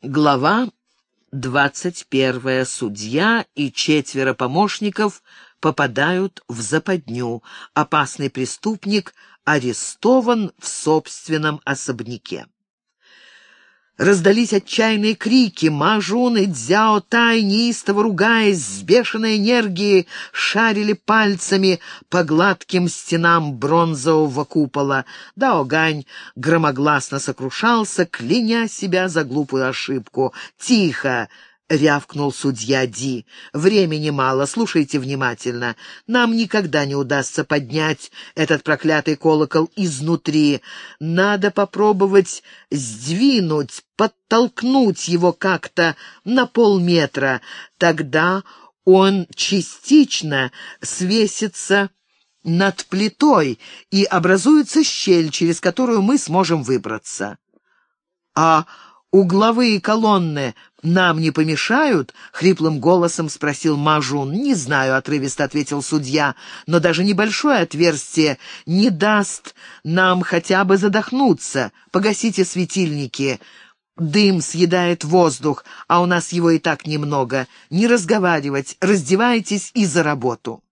Глава двадцать первая. Судья и четверо помощников попадают в западню. Опасный преступник арестован в собственном особняке. Раздались отчаянные крики. Мажун и Дзяо Тай, неистово ругаясь, с бешеной энергией шарили пальцами по гладким стенам бронзового купола. Дао Гань громогласно сокрушался, кляня себя за глупую ошибку. «Тихо!» — рявкнул судья Ди. «Времени мало, слушайте внимательно. Нам никогда не удастся поднять этот проклятый колокол изнутри. Надо попробовать сдвинуть, подтолкнуть его как-то на полметра. Тогда он частично свесится над плитой, и образуется щель, через которую мы сможем выбраться». «А угловые колонны нам не помешают?» — хриплым голосом спросил Мажун. «Не знаю», — отрывисто ответил судья, «но даже небольшое отверстие не даст нам хотя бы задохнуться. Погасите светильники». Дым съедает воздух, а у нас его и так немного. Не разговаривать, раздевайтесь и за работу.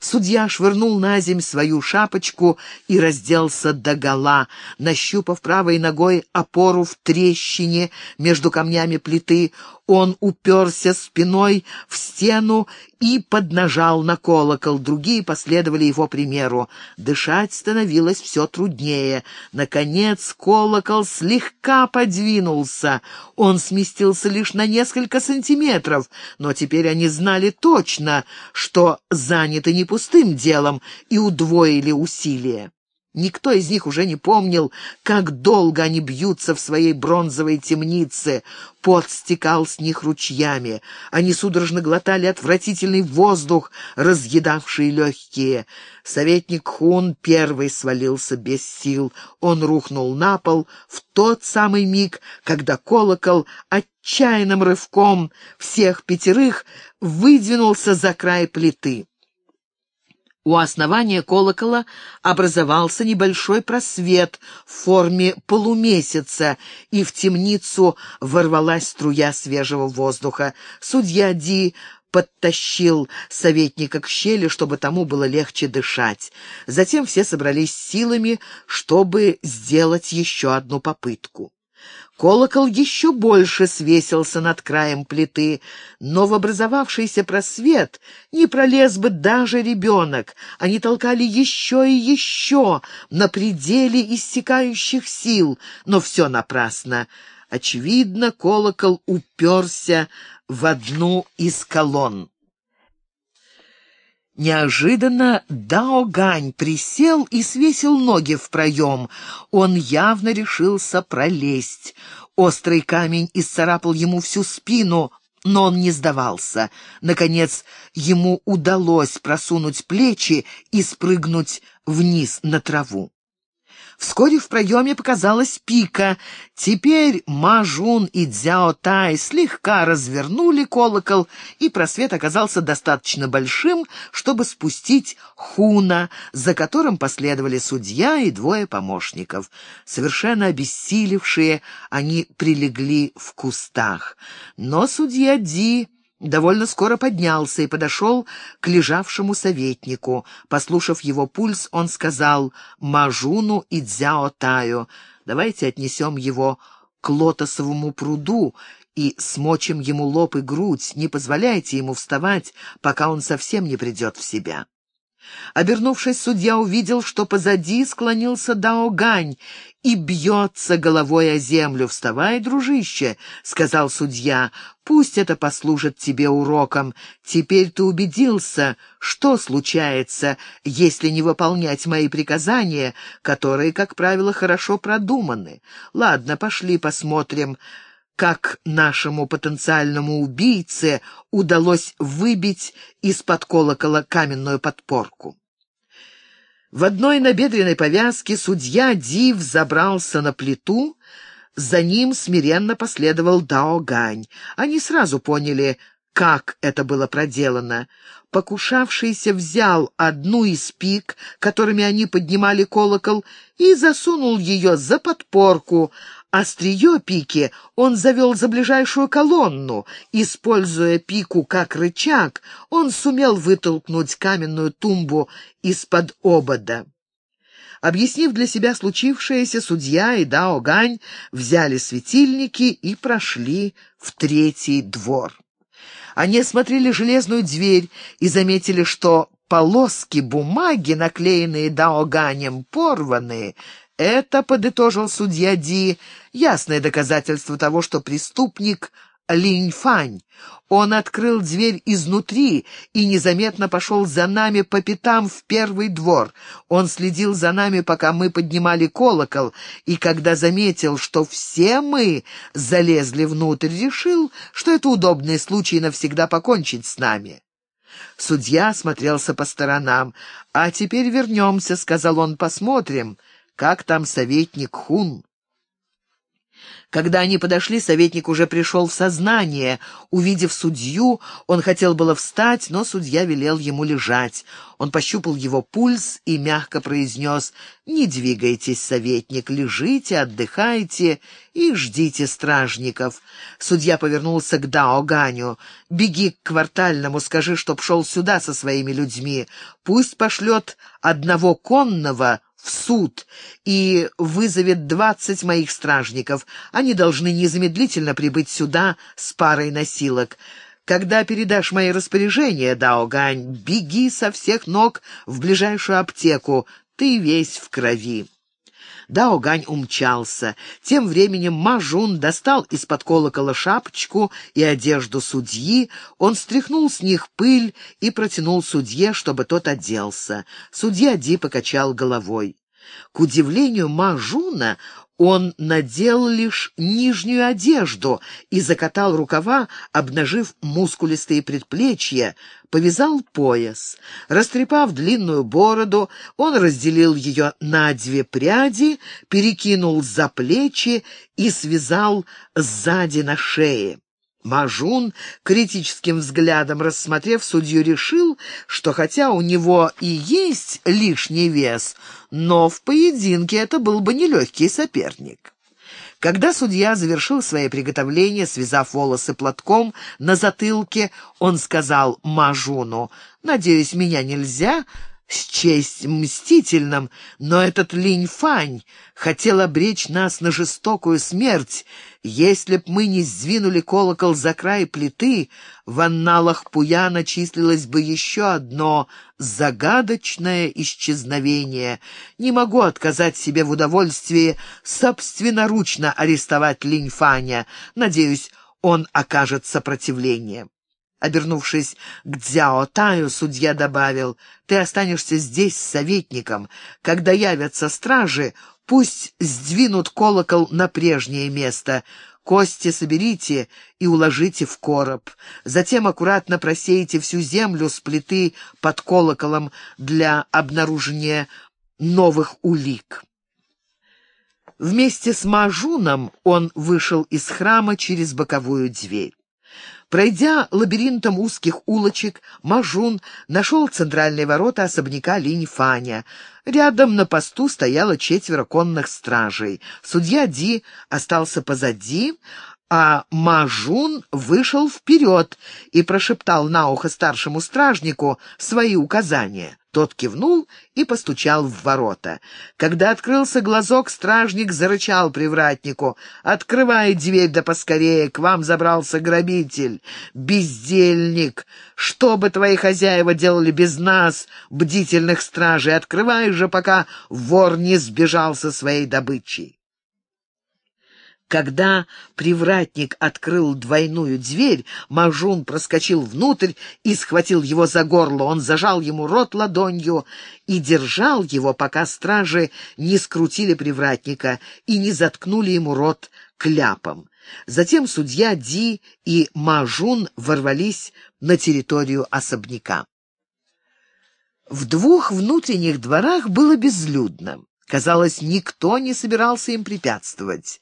Судья швырнул на земь свою шапочку и разделся догола, нащупав правой ногой опору в трещине между камнями плиты. Он уперся спиной в стену и поднажал на колокол. Другие последовали его примеру. Дышать становилось все труднее. Наконец колокол слегка подвинулся. Он сместился лишь на несколько сантиметров, но теперь они знали точно, что заняты не пустым делом, и удвоили усилия. Никто из них уже не помнил, как долго они бьются в своей бронзовой темнице. Пот стекал с них ручьями. Они судорожно глотали отвратительный воздух, разъедавший легкие. Советник Хун первый свалился без сил. Он рухнул на пол в тот самый миг, когда колокол отчаянным рывком всех пятерых выдвинулся за край плиты. У основания колокола образовался небольшой просвет в форме полумесяца, и в темницу ворвалась струя свежего воздуха. Судья Ди подтащил советника к щели, чтобы тому было легче дышать. Затем все собрались силами, чтобы сделать еще одну попытку. Колокол еще больше свесился над краем плиты, но в образовавшийся просвет не пролез бы даже ребенок. Они толкали еще и еще на пределе иссякающих сил, но все напрасно. Очевидно, колокол уперся в одну из колонн. Неожиданно Дао Гань присел и свесил ноги в проем. Он явно решился пролезть. Острый камень исцарапал ему всю спину, но он не сдавался. Наконец, ему удалось просунуть плечи и спрыгнуть вниз на траву. Вскоре в проеме показалась пика. Теперь Мажун и Дзяо Тай слегка развернули колокол, и просвет оказался достаточно большим, чтобы спустить Хуна, за которым последовали судья и двое помощников. Совершенно обессилевшие, они прилегли в кустах. Но судья Ди довольно скоро поднялся и подошел к лежавшему советнику. Послушав его пульс, он сказал Мажуну и Дзяо Таю, «Давайте отнесем его к лотосовому пруду и смочим ему лоб и грудь, не позволяйте ему вставать, пока он совсем не придет в себя». Обернувшись, судья увидел, что позади склонился Дао Гань и бьется головой о землю. «Вставай, дружище», — сказал судья, — «пусть это послужит тебе уроком. Теперь ты убедился, что случается, если не выполнять мои приказания, которые, как правило, хорошо продуманы. Ладно, пошли посмотрим» как нашему потенциальному убийце удалось выбить из-под колокола каменную подпорку. В одной набедренной повязке судья Див забрался на плиту, за ним смиренно последовал Дао Гань. Они сразу поняли, как это было проделано. Покушавшийся взял одну из пик, которыми они поднимали колокол, и засунул ее за подпорку, Острие пики он завел за ближайшую колонну. Используя пику как рычаг, он сумел вытолкнуть каменную тумбу из-под обода. Объяснив для себя случившееся, судья и Дао Гань взяли светильники и прошли в третий двор. Они осмотрели железную дверь и заметили, что полоски бумаги, наклеенные Даоганем, порваны. Это, подытожил судья Ди, ясное доказательство того, что преступник Линьфань. Он открыл дверь изнутри и незаметно пошел за нами по пятам в первый двор. Он следил за нами, пока мы поднимали колокол, и когда заметил, что все мы залезли внутрь, решил, что это удобный случай навсегда покончить с нами. Судья смотрелся по сторонам. «А теперь вернемся», — сказал он, — «посмотрим, как там советник Хун». Когда они подошли, советник уже пришел в сознание. Увидев судью, он хотел было встать, но судья велел ему лежать. Он пощупал его пульс и мягко произнес «Не двигайтесь, советник, лежите, отдыхайте и ждите стражников». Судья повернулся к Дао Ганю. «Беги к квартальному, скажи, чтоб шел сюда со своими людьми. Пусть пошлет одного конного в суд и вызовет двадцать моих стражников. Они должны незамедлительно прибыть сюда с парой носилок. Когда передашь мои распоряжения, Даогань, беги со всех ног в ближайшую аптеку. Ты весь в крови». Даогань умчался. Тем временем Мажун достал из-под колокола шапочку и одежду судьи. Он стряхнул с них пыль и протянул судье, чтобы тот оделся. Судья Ди покачал головой. К удивлению Мажуна, он надел лишь нижнюю одежду и закатал рукава, обнажив мускулистые предплечья, повязал пояс. Растрепав длинную бороду, он разделил ее на две пряди, перекинул за плечи и связал сзади на шее. Мажун, критическим взглядом рассмотрев судью, решил, что хотя у него и есть лишний вес, но в поединке это был бы нелегкий соперник. Когда судья завершил свои приготовления, связав волосы платком на затылке, он сказал Мажуну, «Надеюсь, меня нельзя счесть мстительным, но этот Линь-Фань хотел обречь нас на жестокую смерть. Если б мы не сдвинули колокол за край плиты, в анналах Пуяна числилось бы еще одно загадочное исчезновение. Не могу отказать себе в удовольствии собственноручно арестовать Линь-Фаня. Надеюсь, он окажет сопротивление. Обернувшись к Дзяо Таю, судья добавил, «Ты останешься здесь с советником. Когда явятся стражи, пусть сдвинут колокол на прежнее место. Кости соберите и уложите в короб. Затем аккуратно просеете всю землю с плиты под колоколом для обнаружения новых улик». Вместе с Мажуном он вышел из храма через боковую дверь. Пройдя лабиринтом узких улочек, Мажун нашел центральные ворота особняка Линь-Фаня. Рядом на посту стояло четверо конных стражей. Судья Ди остался позади, а Мажун вышел вперед и прошептал на ухо старшему стражнику свои указания. Тот кивнул и постучал в ворота. Когда открылся глазок, стражник зарычал привратнику. «Открывай дверь да поскорее, к вам забрался грабитель. Бездельник! Что бы твои хозяева делали без нас, бдительных стражей? Открывай же, пока вор не сбежал со своей добычей!» Когда привратник открыл двойную дверь, Мажун проскочил внутрь и схватил его за горло. Он зажал ему рот ладонью и держал его, пока стражи не скрутили привратника и не заткнули ему рот кляпом. Затем судья Ди и Мажун ворвались на территорию особняка. В двух внутренних дворах было безлюдно. Казалось, никто не собирался им препятствовать.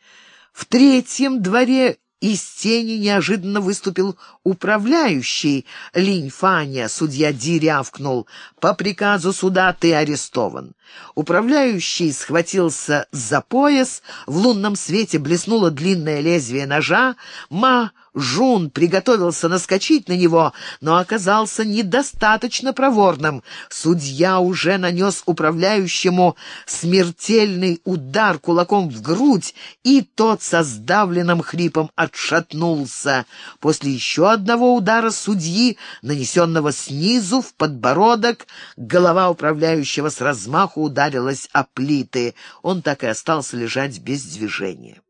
В третьем дворе из тени неожиданно выступил управляющий Линь Фаня. Судья Ди рявкнул. «По приказу суда ты арестован». Управляющий схватился за пояс, в лунном свете блеснуло длинное лезвие ножа. Ма Жун приготовился наскочить на него, но оказался недостаточно проворным. Судья уже нанес управляющему смертельный удар кулаком в грудь, и тот со сдавленным хрипом отшатнулся. После еще одного удара судьи, нанесенного снизу в подбородок, голова управляющего с размаху ударилась о плиты. Он так и остался лежать без движения.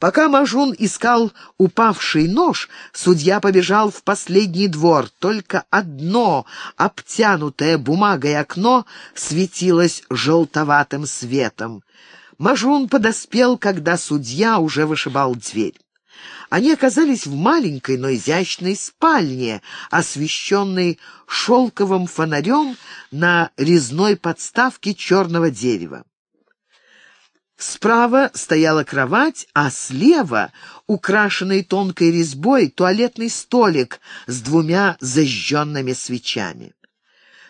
Пока Мажун искал упавший нож, судья побежал в последний двор. Только одно, обтянутое бумагой окно, светилось желтоватым светом. Мажун подоспел, когда судья уже вышибал дверь. Они оказались в маленькой, но изящной спальне, освещенной шелковым фонарем на резной подставке черного дерева. Справа стояла кровать, а слева, украшенный тонкой резьбой, туалетный столик с двумя зажженными свечами.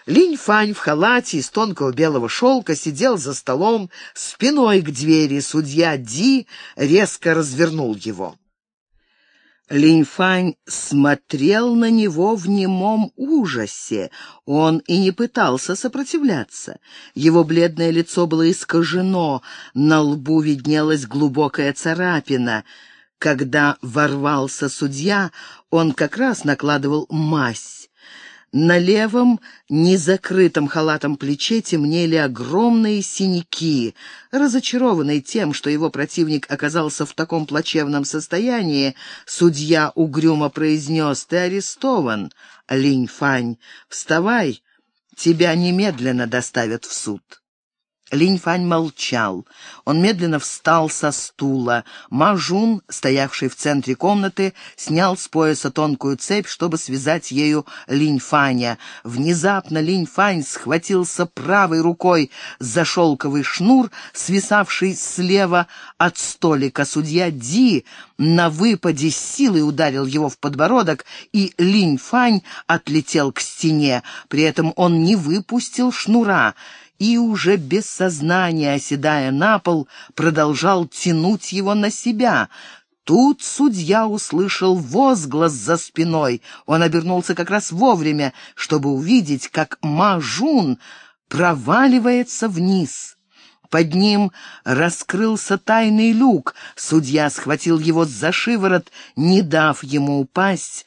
Линь Фань в халате из тонкого белого шелка сидел за столом спиной к двери. Судья Ди резко развернул его. Линьфань смотрел на него в немом ужасе. Он и не пытался сопротивляться. Его бледное лицо было искажено, на лбу виднелась глубокая царапина. Когда ворвался судья, он как раз накладывал мазь. На левом, незакрытом халатом плече темнели огромные синяки. Разочарованный тем, что его противник оказался в таком плачевном состоянии, судья угрюмо произнес «Ты арестован, Линь Фань. Вставай, тебя немедленно доставят в суд». Линьфань молчал. Он медленно встал со стула. Мажун, стоявший в центре комнаты, снял с пояса тонкую цепь, чтобы связать ею Линьфаня. Внезапно Линьфань схватился правой рукой за шелковый шнур, свисавший слева от столика. Судья Ди на выпаде силой ударил его в подбородок, и Линьфань отлетел к стене. При этом он не выпустил шнура и уже без сознания, оседая на пол, продолжал тянуть его на себя. Тут судья услышал возглас за спиной. Он обернулся как раз вовремя, чтобы увидеть, как Мажун проваливается вниз. Под ним раскрылся тайный люк. Судья схватил его за шиворот, не дав ему упасть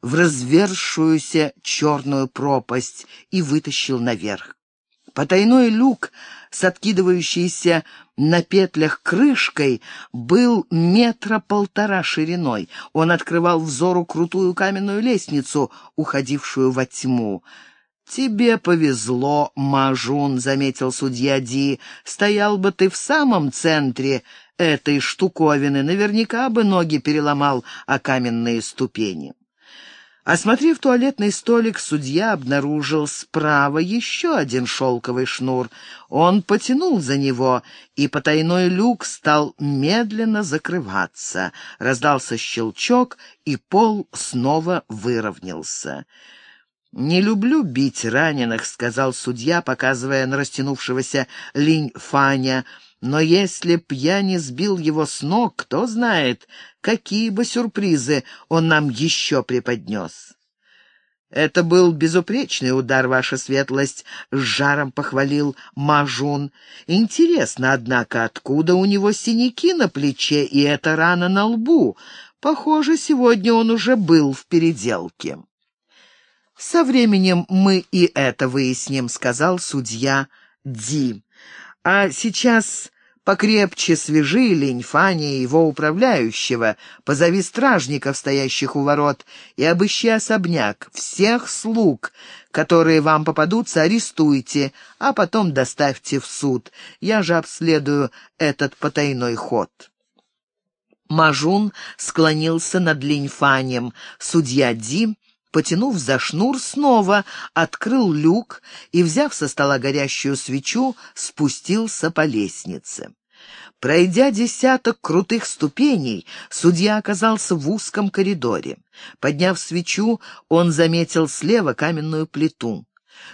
в развершуюся черную пропасть, и вытащил наверх. Потайной люк с откидывающейся на петлях крышкой был метра полтора шириной. Он открывал взору крутую каменную лестницу, уходившую во тьму. «Тебе повезло, Мажун», — заметил судья Ди. «Стоял бы ты в самом центре этой штуковины, наверняка бы ноги переломал о каменные ступени». Осмотрев туалетный столик, судья обнаружил справа еще один шелковый шнур. Он потянул за него, и потайной люк стал медленно закрываться. Раздался щелчок, и пол снова выровнялся. «Не люблю бить раненых», — сказал судья, показывая на растянувшегося линь Фаня, — но если б я не сбил его с ног, кто знает, какие бы сюрпризы он нам еще преподнес. «Это был безупречный удар, ваша светлость», — с жаром похвалил Мажун. «Интересно, однако, откуда у него синяки на плече и эта рана на лбу? Похоже, сегодня он уже был в переделке». «Со временем мы и это выясним», — сказал судья Ди. А сейчас покрепче свяжи лень Фани и его управляющего, позови стражников, стоящих у ворот, и обыщи особняк. Всех слуг, которые вам попадутся, арестуйте, а потом доставьте в суд. Я же обследую этот потайной ход». Мажун склонился над Линьфанем. Судья Ди потянув за шнур, снова открыл люк и, взяв со стола горящую свечу, спустился по лестнице. Пройдя десяток крутых ступеней, судья оказался в узком коридоре. Подняв свечу, он заметил слева каменную плиту.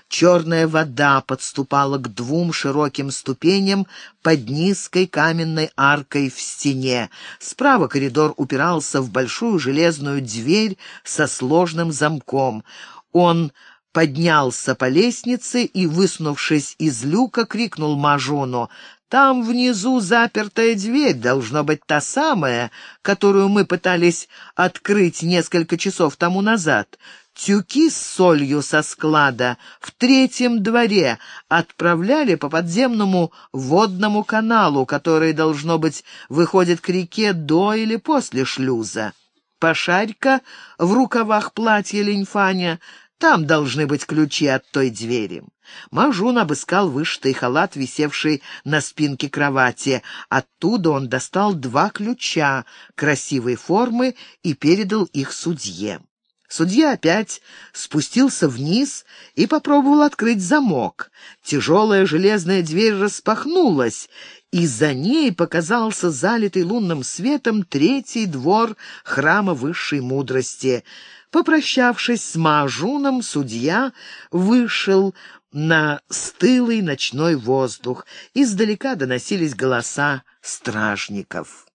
Черная вода подступала к двум широким ступеням под низкой каменной аркой в стене. Справа коридор упирался в большую железную дверь со сложным замком. Он поднялся по лестнице и, высунувшись из люка, крикнул Мажону. «Там внизу запертая дверь, должно быть та самая, которую мы пытались открыть несколько часов тому назад. Тюки с солью со склада в третьем дворе отправляли по подземному водному каналу, который, должно быть, выходит к реке до или после шлюза. Пошарь-ка в рукавах платья Леньфаня там должны быть ключи от той двери. Мажун обыскал вышитый халат, висевший на спинке кровати. Оттуда он достал два ключа красивой формы и передал их судье. Судья опять спустился вниз и попробовал открыть замок. Тяжелая железная дверь распахнулась, и за ней показался залитый лунным светом третий двор храма высшей мудрости — Попрощавшись с Маажуном, судья вышел на стылый ночной воздух. Издалека доносились голоса стражников.